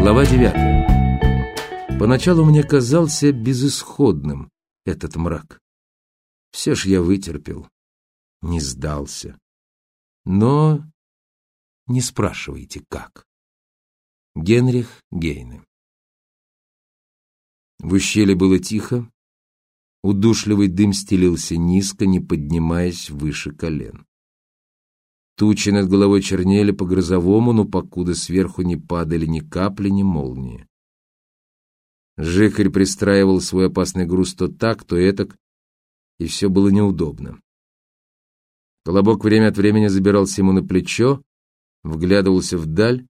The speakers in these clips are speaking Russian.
Глава девятая. Поначалу мне казался безысходным этот мрак. Все ж я вытерпел, не сдался. Но не спрашивайте, как. Генрих Гейне В ущелье было тихо, удушливый дым стелился низко, не поднимаясь выше колен. Тучи над головой чернели по-грозовому, но покуда сверху не падали ни капли, ни молнии. Жихарь пристраивал свой опасный груз то так, то этак, и все было неудобно. Колобок время от времени забирался ему на плечо, вглядывался вдаль,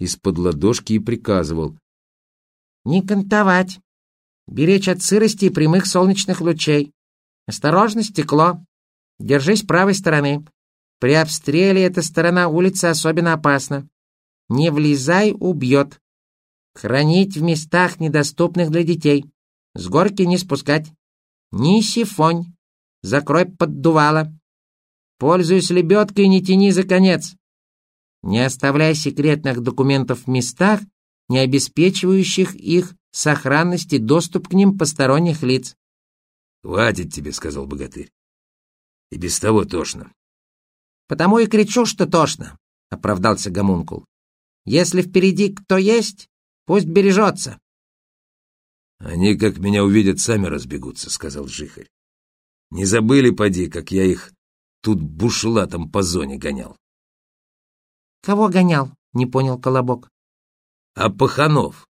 из-под ладошки и приказывал. «Не кантовать, беречь от сырости и прямых солнечных лучей. Осторожно, стекло. Держись правой стороны. При обстреле эта сторона улицы особенно опасна. Не влезай, убьет. Хранить в местах, недоступных для детей. С горки не спускать. Не сифонь. Закрой поддувало. Пользуясь лебедкой, не тяни за конец. Не оставляй секретных документов в местах, не обеспечивающих их сохранности доступ к ним посторонних лиц. «Хватит тебе», — сказал богатырь. «И без того тошно. «Потому и кричу, что тошно», — оправдался гомункул. «Если впереди кто есть, пусть бережется». «Они, как меня увидят, сами разбегутся», — сказал Жихарь. «Не забыли, поди, как я их тут бушлатом по зоне гонял». «Кого гонял?» — не понял Колобок. «А паханов.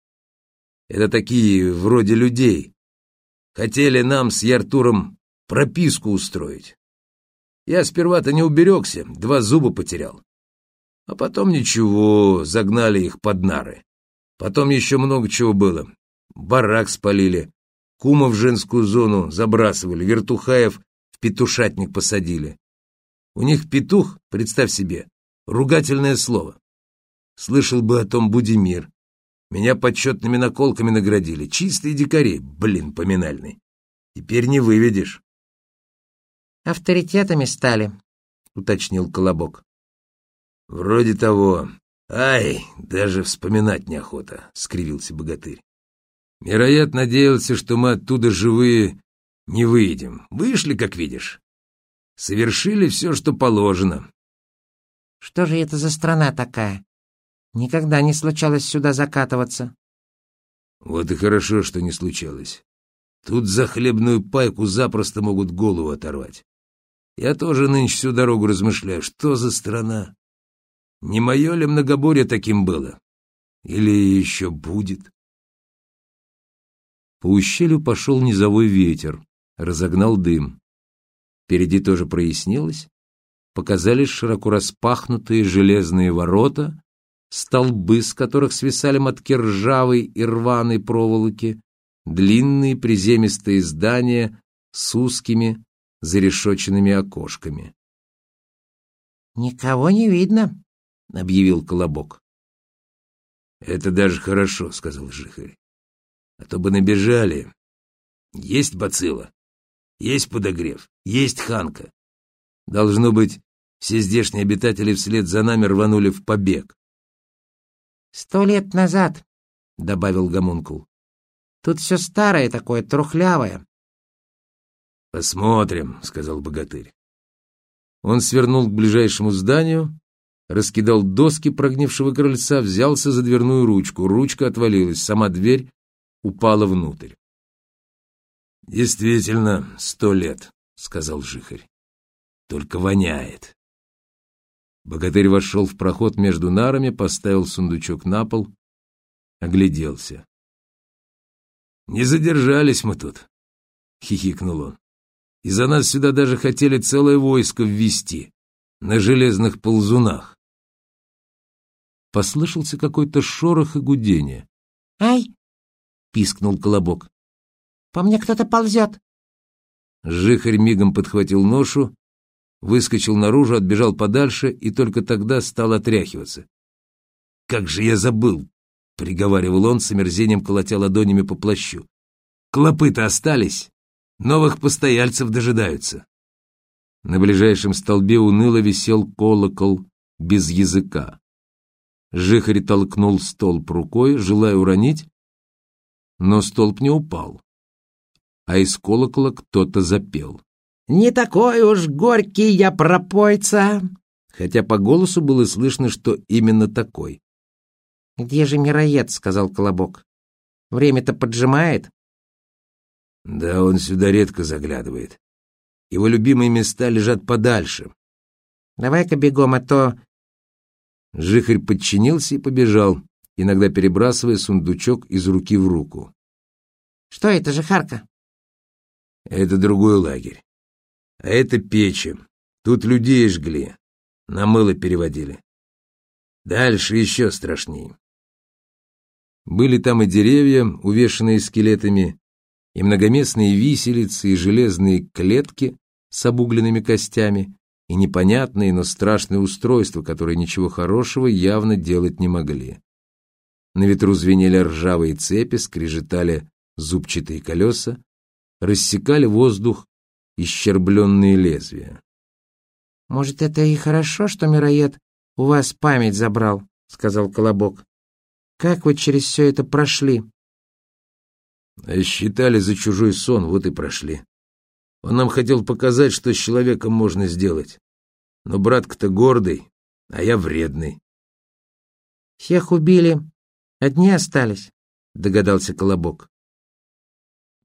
Это такие вроде людей. Хотели нам с Яртуром прописку устроить. Я сперва-то не уберегся, два зуба потерял. А потом ничего, загнали их под нары. Потом еще много чего было. Барак спалили, кума в женскую зону забрасывали, вертухаев в петушатник посадили. У них петух, представь себе, ругательное слово. Слышал бы о том Будимир. Меня почетными наколками наградили. Чистые дикари, блин, поминальный. Теперь не выведешь. «Авторитетами стали», — уточнил Колобок. «Вроде того. Ай, даже вспоминать неохота», — скривился богатырь. «Мироед надеялся, что мы оттуда живые не выйдем. Вышли, как видишь. Совершили все, что положено». «Что же это за страна такая? Никогда не случалось сюда закатываться». «Вот и хорошо, что не случалось. Тут за хлебную пайку запросто могут голову оторвать. Я тоже нынче всю дорогу размышляю, что за страна? Не мое ли многоборье таким было? Или еще будет? По ущелью пошел низовой ветер, разогнал дым. Впереди тоже прояснилось. Показались широко распахнутые железные ворота, столбы, с которых свисали мотки ржавой и рваной проволоки, длинные приземистые здания с узкими зарешоченными окошками. «Никого не видно», — объявил Колобок. «Это даже хорошо», — сказал Жихарь. «А то бы набежали. Есть бацилла, есть подогрев, есть ханка. Должно быть, все здешние обитатели вслед за нами рванули в побег». «Сто лет назад», — добавил Гомункул. «Тут все старое такое, трухлявое. «Посмотрим», — сказал богатырь. Он свернул к ближайшему зданию, раскидал доски прогнившего крыльца, взялся за дверную ручку. Ручка отвалилась, сама дверь упала внутрь. «Действительно, сто лет», — сказал Жихарь. «Только воняет». Богатырь вошел в проход между нарами, поставил сундучок на пол, огляделся. «Не задержались мы тут», — хихикнул он. И за нас сюда даже хотели целое войско ввести на железных ползунах. Послышался какой-то шорох и гудение. «Ай!» — пискнул Колобок. «По мне кто-то ползет!» Жихарь мигом подхватил ношу, выскочил наружу, отбежал подальше и только тогда стал отряхиваться. «Как же я забыл!» — приговаривал он, с омерзением колотя ладонями по плащу. «Клопы-то остались!» Новых постояльцев дожидаются. На ближайшем столбе уныло висел колокол без языка. Жихарь толкнул столб рукой, желая уронить, но столб не упал, а из колокола кто-то запел. «Не такой уж горький я пропойца!» Хотя по голосу было слышно, что именно такой. «Где же мироед?» — сказал Колобок. «Время-то поджимает». «Да он сюда редко заглядывает. Его любимые места лежат подальше». «Давай-ка бегом, а то...» Жихарь подчинился и побежал, иногда перебрасывая сундучок из руки в руку. «Что это, Жихарка?» «Это другой лагерь. А это печи. Тут людей жгли, на мыло переводили. Дальше еще страшнее. Были там и деревья, увешанные скелетами, и многоместные виселицы, и железные клетки с обугленными костями, и непонятные, но страшные устройства, которые ничего хорошего явно делать не могли. На ветру звенели ржавые цепи, скрежетали зубчатые колеса, рассекали воздух исчербленные лезвия. «Может, это и хорошо, что мироед у вас память забрал», — сказал Колобок. «Как вы через все это прошли?» Считали за чужой сон, вот и прошли. Он нам хотел показать, что с человеком можно сделать. Но братка-то гордый, а я вредный. «Всех убили, одни остались», — догадался Колобок.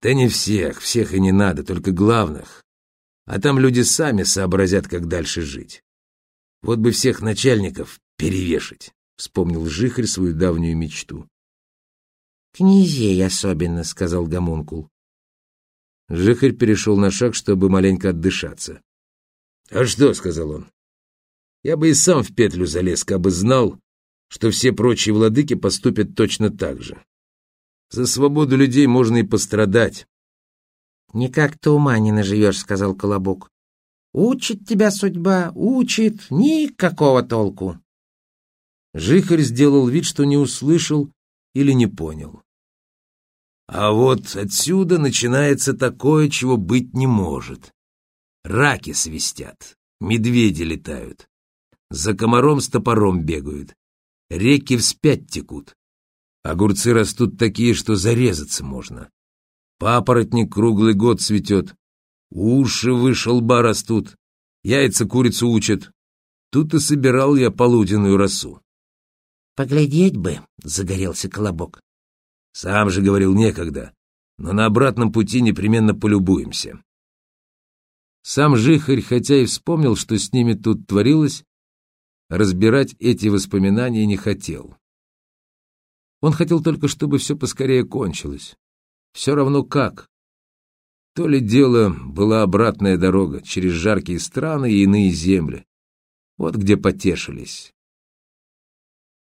Да не всех, всех и не надо, только главных. А там люди сами сообразят, как дальше жить. Вот бы всех начальников перевешать, вспомнил Жихарь свою давнюю мечту. «Князей особенно», — сказал Гомункул. Жихарь перешел на шаг, чтобы маленько отдышаться. «А что?» — сказал он. «Я бы и сам в петлю залез, бы знал, что все прочие владыки поступят точно так же. За свободу людей можно и пострадать. «Никак ты ума не наживешь», — сказал Колобок. «Учит тебя судьба, учит, никакого толку». Жихарь сделал вид, что не услышал или не понял. А вот отсюда начинается такое, чего быть не может. Раки свистят, медведи летают, за комаром с топором бегают, реки вспять текут. Огурцы растут такие, что зарезаться можно. Папоротник круглый год цветет. Уши выше лба растут. Яйца курицу учат. Тут и собирал я полуденную росу. «Поглядеть бы», — загорелся колобок. Сам же говорил некогда, но на обратном пути непременно полюбуемся. Сам Жихарь, хотя и вспомнил, что с ними тут творилось, разбирать эти воспоминания не хотел. Он хотел только, чтобы все поскорее кончилось. Все равно как. То ли дело была обратная дорога через жаркие страны и иные земли. Вот где потешились.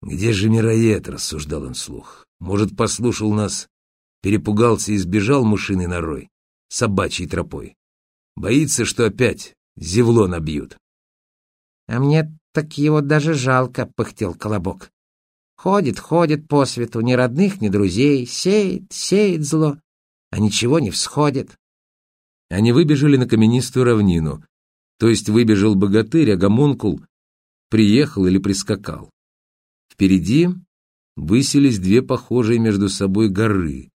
«Где же мироед?» — рассуждал он слух. «Может, послушал нас, перепугался и сбежал мышиный норой, собачьей тропой. Боится, что опять зевло набьют». «А мне так его даже жалко», — пыхтел Колобок. Ходит, ходит по свету, ни родных, ни друзей, сеет, сеет зло, а ничего не всходит. Они выбежали на каменистую равнину, то есть выбежал богатырь, а гомункул приехал или прискакал. Впереди высились две похожие между собой горы,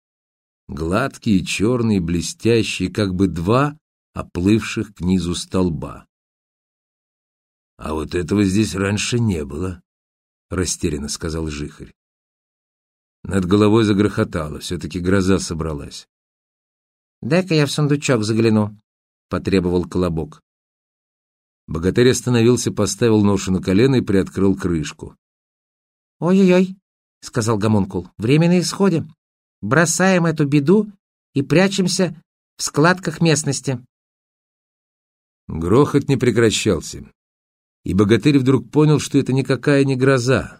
гладкие, черные, блестящие, как бы два оплывших к низу столба. А вот этого здесь раньше не было. — растерянно сказал Жихарь. Над головой загрохотало, все-таки гроза собралась. «Дай-ка я в сундучок загляну», — потребовал Колобок. Богатырь остановился, поставил ношу на колено и приоткрыл крышку. «Ой-ой-ой», — сказал Гомункул, — «время на исходе. Бросаем эту беду и прячемся в складках местности». Грохот не прекращался и богатырь вдруг понял, что это никакая не гроза.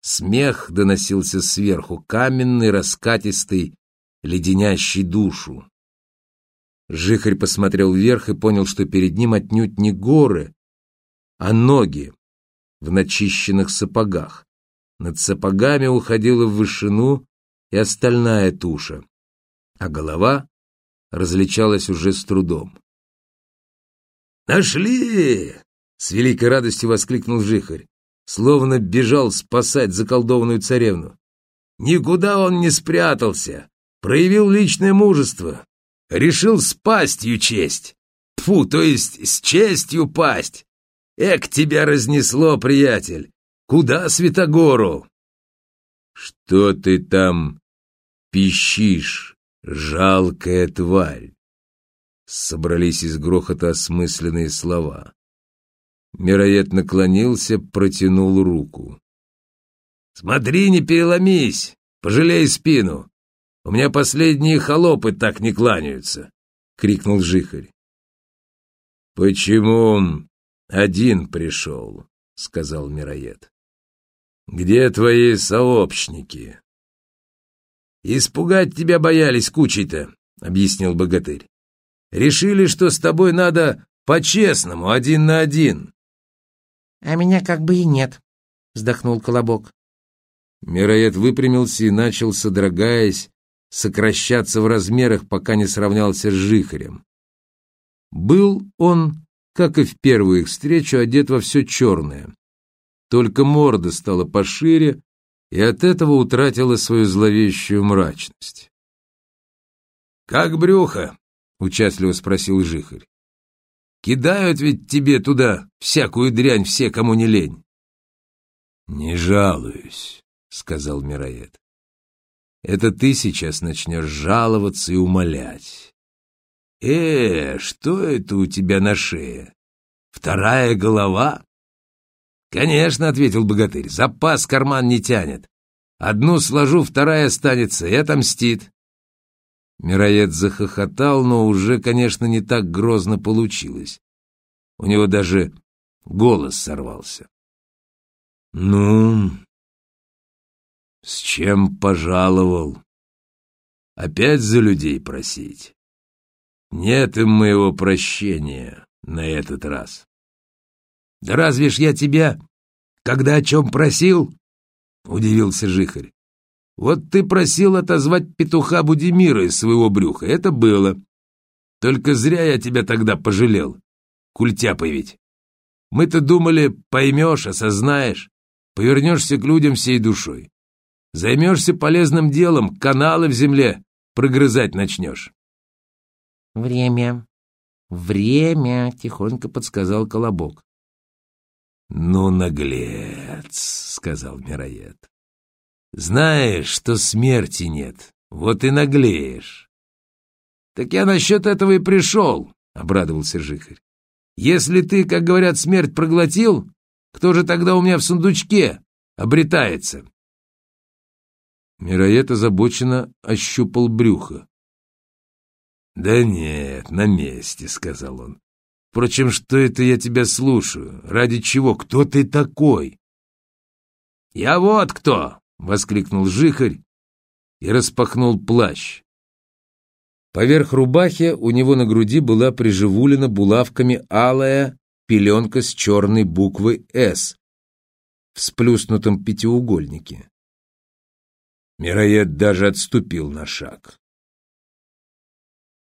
Смех доносился сверху, каменный, раскатистый, леденящий душу. Жихарь посмотрел вверх и понял, что перед ним отнюдь не горы, а ноги в начищенных сапогах. Над сапогами уходила в вышину и остальная туша, а голова различалась уже с трудом. «Нашли!» — с великой радостью воскликнул Жихарь, словно бежал спасать заколдованную царевну. «Никуда он не спрятался, проявил личное мужество, решил с пастью честь. Фу, то есть с честью пасть. Эк, тебя разнесло, приятель! Куда Святогору?» «Что ты там пищишь, жалкая тварь?» Собрались из грохота осмысленные слова. Мироед наклонился, протянул руку. «Смотри, не переломись! Пожалей спину! У меня последние холопы так не кланяются!» — крикнул Жихарь. «Почему один пришел?» — сказал Мироед. «Где твои сообщники?» «Испугать тебя боялись кучей-то», — объяснил богатырь. Решили, что с тобой надо по-честному, один на один. — А меня как бы и нет, — вздохнул Колобок. Мироед выпрямился и начал, содрогаясь, сокращаться в размерах, пока не сравнялся с жихарем. Был он, как и в первую их встречу, одет во все черное. Только морда стала пошире и от этого утратила свою зловещую мрачность. «Как брюхо?» — участливо спросил Жихарь. «Кидают ведь тебе туда всякую дрянь все, кому не лень». «Не жалуюсь», — сказал Мироед. «Это ты сейчас начнешь жаловаться и умолять. Э, что это у тебя на шее? Вторая голова?» «Конечно», — ответил богатырь, — «запас карман не тянет. Одну сложу, вторая останется и отомстит. Мироед захохотал, но уже, конечно, не так грозно получилось. У него даже голос сорвался. «Ну, с чем пожаловал? Опять за людей просить? Нет им моего прощения на этот раз». «Да разве ж я тебя, когда о чем просил?» — удивился Жихарь. Вот ты просил отозвать петуха Будимира из своего брюха. Это было. Только зря я тебя тогда пожалел. Культяпый ведь. Мы-то думали, поймешь, осознаешь, повернешься к людям всей душой. Займешься полезным делом, каналы в земле прогрызать начнешь. Время. Время, тихонько подсказал Колобок. Ну, наглец, сказал Мироед. Знаешь, что смерти нет, вот и наглеешь. Так я насчет этого и пришел, — обрадовался Жихарь. Если ты, как говорят, смерть проглотил, кто же тогда у меня в сундучке обретается? Мироед озабоченно ощупал брюхо. «Да нет, на месте», — сказал он. «Впрочем, что это я тебя слушаю? Ради чего? Кто ты такой?» «Я вот кто!» — воскликнул жихарь и распахнул плащ. Поверх рубахи у него на груди была приживулена булавками алая пеленка с черной буквой «С» в сплюснутом пятиугольнике. Мироед даже отступил на шаг.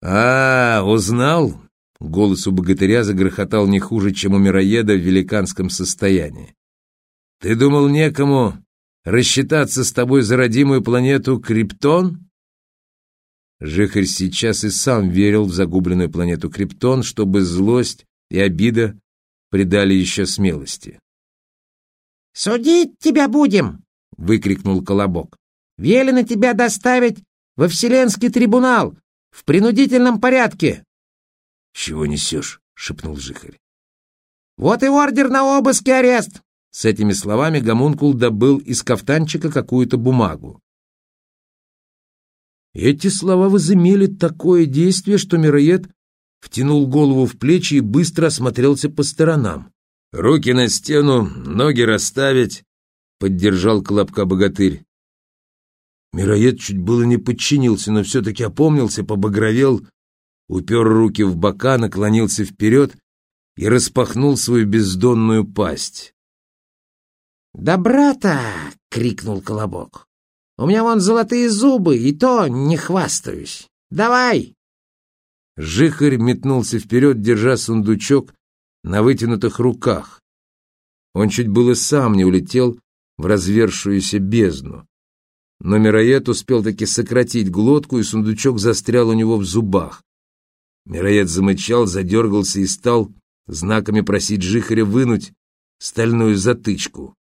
«А, узнал?» — голос у богатыря загрохотал не хуже, чем у мироеда в великанском состоянии. «Ты думал, некому рассчитаться с тобой за родимую планету Криптон? Жихарь сейчас и сам верил в загубленную планету Криптон, чтобы злость и обида придали еще смелости. «Судить тебя будем!» — выкрикнул Колобок. «Велено тебя доставить во Вселенский трибунал в принудительном порядке!» «Чего несешь?» — шепнул Жихарь. «Вот и ордер на обыск и арест!» С этими словами гомункул добыл из кафтанчика какую-то бумагу. Эти слова возымели такое действие, что Мироед втянул голову в плечи и быстро осмотрелся по сторонам. «Руки на стену, ноги расставить», — поддержал Колобка богатырь. Мироед чуть было не подчинился, но все-таки опомнился, побагровел, упер руки в бока, наклонился вперед и распахнул свою бездонную пасть. «Да брата!» — крикнул Колобок. «У меня вон золотые зубы, и то не хвастаюсь. Давай!» Жихарь метнулся вперед, держа сундучок на вытянутых руках. Он чуть было сам не улетел в развершуюся бездну. Но Мироед успел таки сократить глотку, и сундучок застрял у него в зубах. Мироед замычал, задергался и стал знаками просить Жихаря вынуть стальную затычку.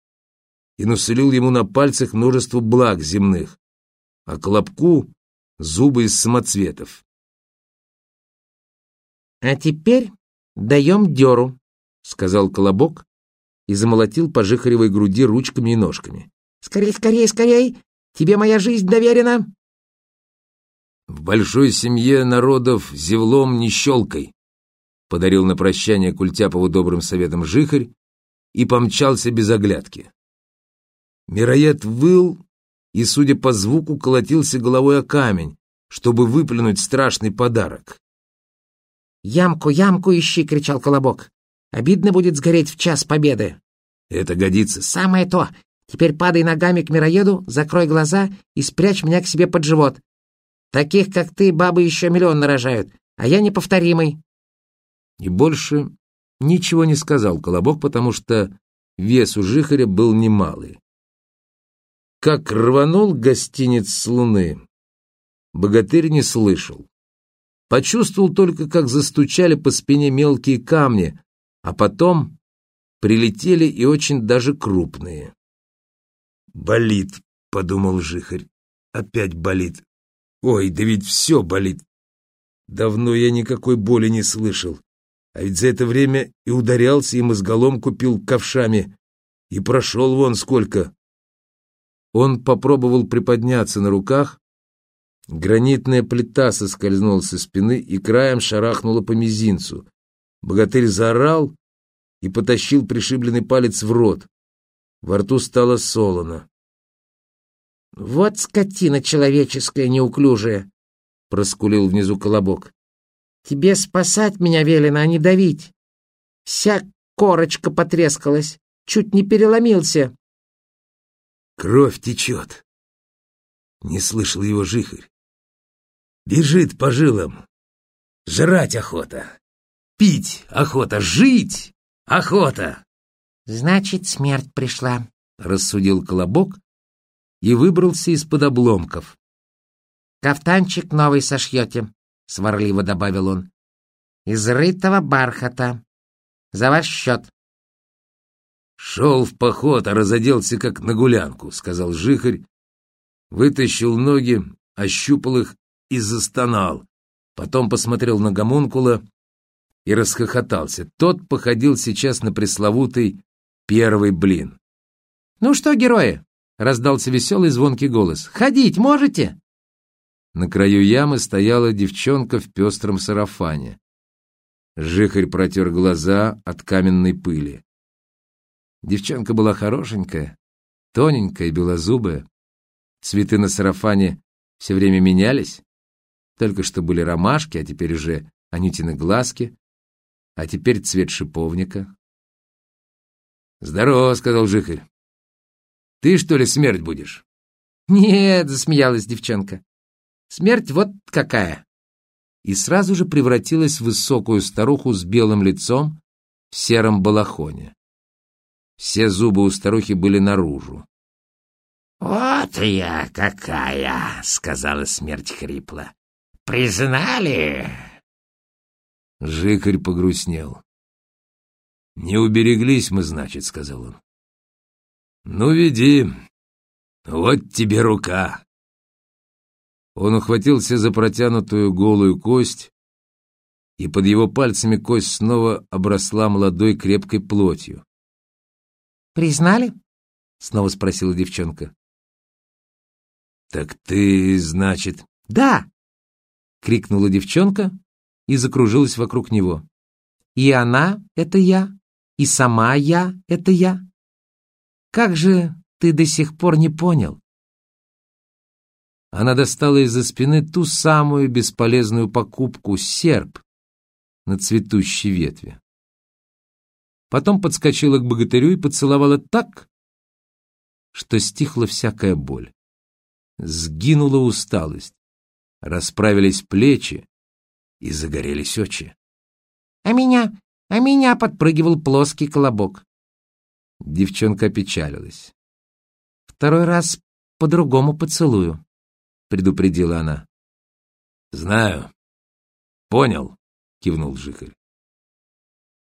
И насулил ему на пальцах множество благ земных, а Колобку — зубы из самоцветов. «А теперь даем дёру», — сказал Колобок и замолотил по Жихаревой груди ручками и ножками. «Скорей, скорей, скорей! Тебе моя жизнь доверена!» В большой семье народов зевлом не щелкай, подарил на прощание Культяпову добрым советом жихарь и помчался без оглядки. Мироед выл и, судя по звуку, колотился головой о камень, чтобы выплюнуть страшный подарок. «Ямку, ямку ищи!» — кричал Колобок. «Обидно будет сгореть в час победы!» «Это годится!» «Самое то! Теперь падай ногами к мироеду, закрой глаза и спрячь меня к себе под живот. Таких, как ты, бабы еще миллион нарожают, а я неповторимый. И больше ничего не сказал Колобок, потому что вес у Жихаря был немалый. Как рванул гостиниц с луны, богатырь не слышал. Почувствовал только, как застучали по спине мелкие камни, а потом прилетели и очень даже крупные. «Болит», — подумал Жихарь, — «опять болит. Ой, да ведь все болит. Давно я никакой боли не слышал. А ведь за это время и ударялся, и мозголом купил ковшами. И прошел вон сколько. Он попробовал приподняться на руках. Гранитная плита соскользнула со спины и краем шарахнула по мизинцу. Богатырь заорал и потащил пришибленный палец в рот. Во рту стало солоно. «Вот скотина человеческая неуклюжая!» — проскулил внизу колобок. «Тебе спасать меня велено, а не давить. Вся корочка потрескалась, чуть не переломился». «Кровь течет!» Не слышал его жихарь. «Бежит по жилам. Жрать охота. Пить охота. Жить охота!» «Значит, смерть пришла», — рассудил колобок и выбрался из-под обломков. «Кафтанчик новый сошьете», — сварливо добавил он. «Из рытого бархата. За ваш счет». «Шел в поход, а разоделся как на гулянку», — сказал жихарь, вытащил ноги, ощупал их и застонал. Потом посмотрел на гомункула и расхохотался. Тот походил сейчас на пресловутый первый блин. «Ну что, герои, — раздался веселый звонкий голос. «Ходить можете?» На краю ямы стояла девчонка в пестром сарафане. Жихарь протер глаза от каменной пыли. Девчонка была хорошенькая, тоненькая белозубая. Цветы на сарафане все время менялись. Только что были ромашки, а теперь уже анютины глазки, а теперь цвет шиповника. «Здорово», — сказал Жихарь. Ты, что ли, смерть будешь?» «Нет», — засмеялась девчонка. «Смерть вот какая!» И сразу же превратилась в высокую старуху с белым лицом в сером балахоне. Все зубы у старухи были наружу. «Вот я какая!» — сказала смерть хрипло. «Признали?» Жикарь погрустнел. «Не убереглись мы, значит», — сказал он. «Ну, веди. Вот тебе рука». Он ухватился за протянутую голую кость, и под его пальцами кость снова обросла молодой крепкой плотью. «Признали?» — снова спросила девчонка. «Так ты, значит...» «Да!» — крикнула девчонка и закружилась вокруг него. «И она — это я, и сама я — это я. Как же ты до сих пор не понял? Она достала из-за спины ту самую бесполезную покупку — серп на цветущей ветви. Потом подскочила к богатырю и поцеловала так, что стихла всякая боль. Сгинула усталость, расправились плечи и загорелись очи. — А меня а меня подпрыгивал плоский колобок. Девчонка опечалилась. «Второй раз по-другому поцелую», — предупредила она. «Знаю. Понял», — кивнул Жихарь.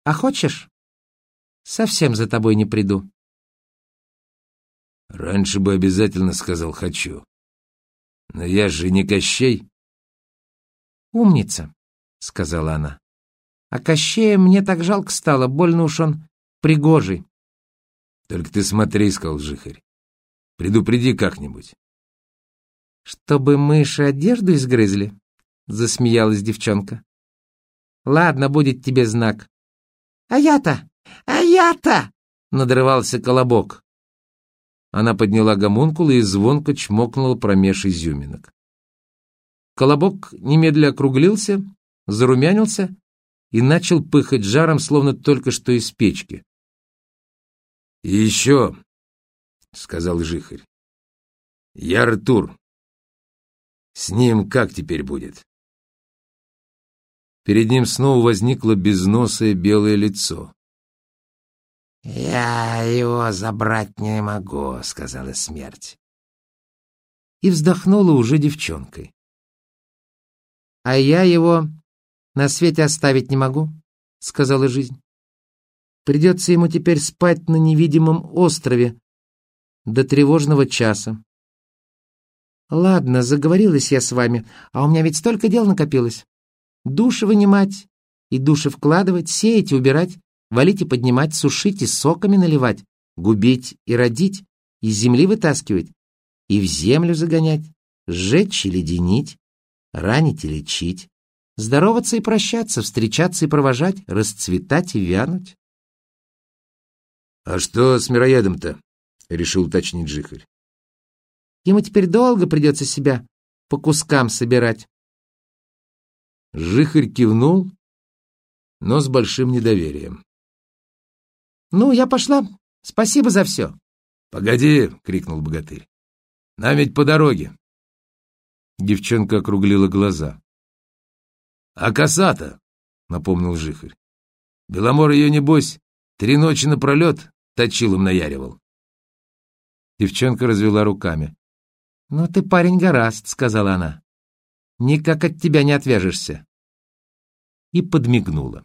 «А хочешь? Совсем за тобой не приду». Раньше бы обязательно сказал «хочу». Но я же не Кощей. «Умница», — сказала она. «А Кощея мне так жалко стало, больно уж он пригожий». «Только ты смотри», — сказал Жихарь. «Предупреди как-нибудь». «Чтобы мыши одежду изгрызли?» — засмеялась девчонка. «Ладно, будет тебе знак». «А я-то! А я-то!» — надрывался колобок. Она подняла гомункул и звонко чмокнула промеж изюминок. Колобок немедля округлился, зарумянился и начал пыхать жаром, словно только что из печки. — И еще, — сказал Жихарь, — я Артур. С ним как теперь будет? Перед ним снова возникло безносое белое лицо. «Я его забрать не могу», — сказала смерть. И вздохнула уже девчонкой. «А я его на свете оставить не могу», — сказала жизнь. «Придется ему теперь спать на невидимом острове до тревожного часа». «Ладно, заговорилась я с вами, а у меня ведь столько дел накопилось. Души вынимать и души вкладывать, сеять и убирать, валить и поднимать, сушить и соками наливать, губить и родить, из земли вытаскивать и в землю загонять, сжечь и леденить, ранить и лечить, здороваться и прощаться, встречаться и провожать, расцветать и вянуть. — А что с мироедом-то? — решил уточнить Жихарь. — Ему теперь долго придется себя по кускам собирать. Жихарь кивнул, но с большим недоверием. «Ну, я пошла. Спасибо за все». «Погоди!» — крикнул богатырь. «Нам ведь по дороге!» Девчонка округлила глаза. «А коса-то!» — напомнил Жихарь. «Беломор ее, небось, три ночи напролет точилом наяривал». Девчонка развела руками. «Ну ты парень гораст», — сказала она. «Никак от тебя не отвяжешься». И подмигнула.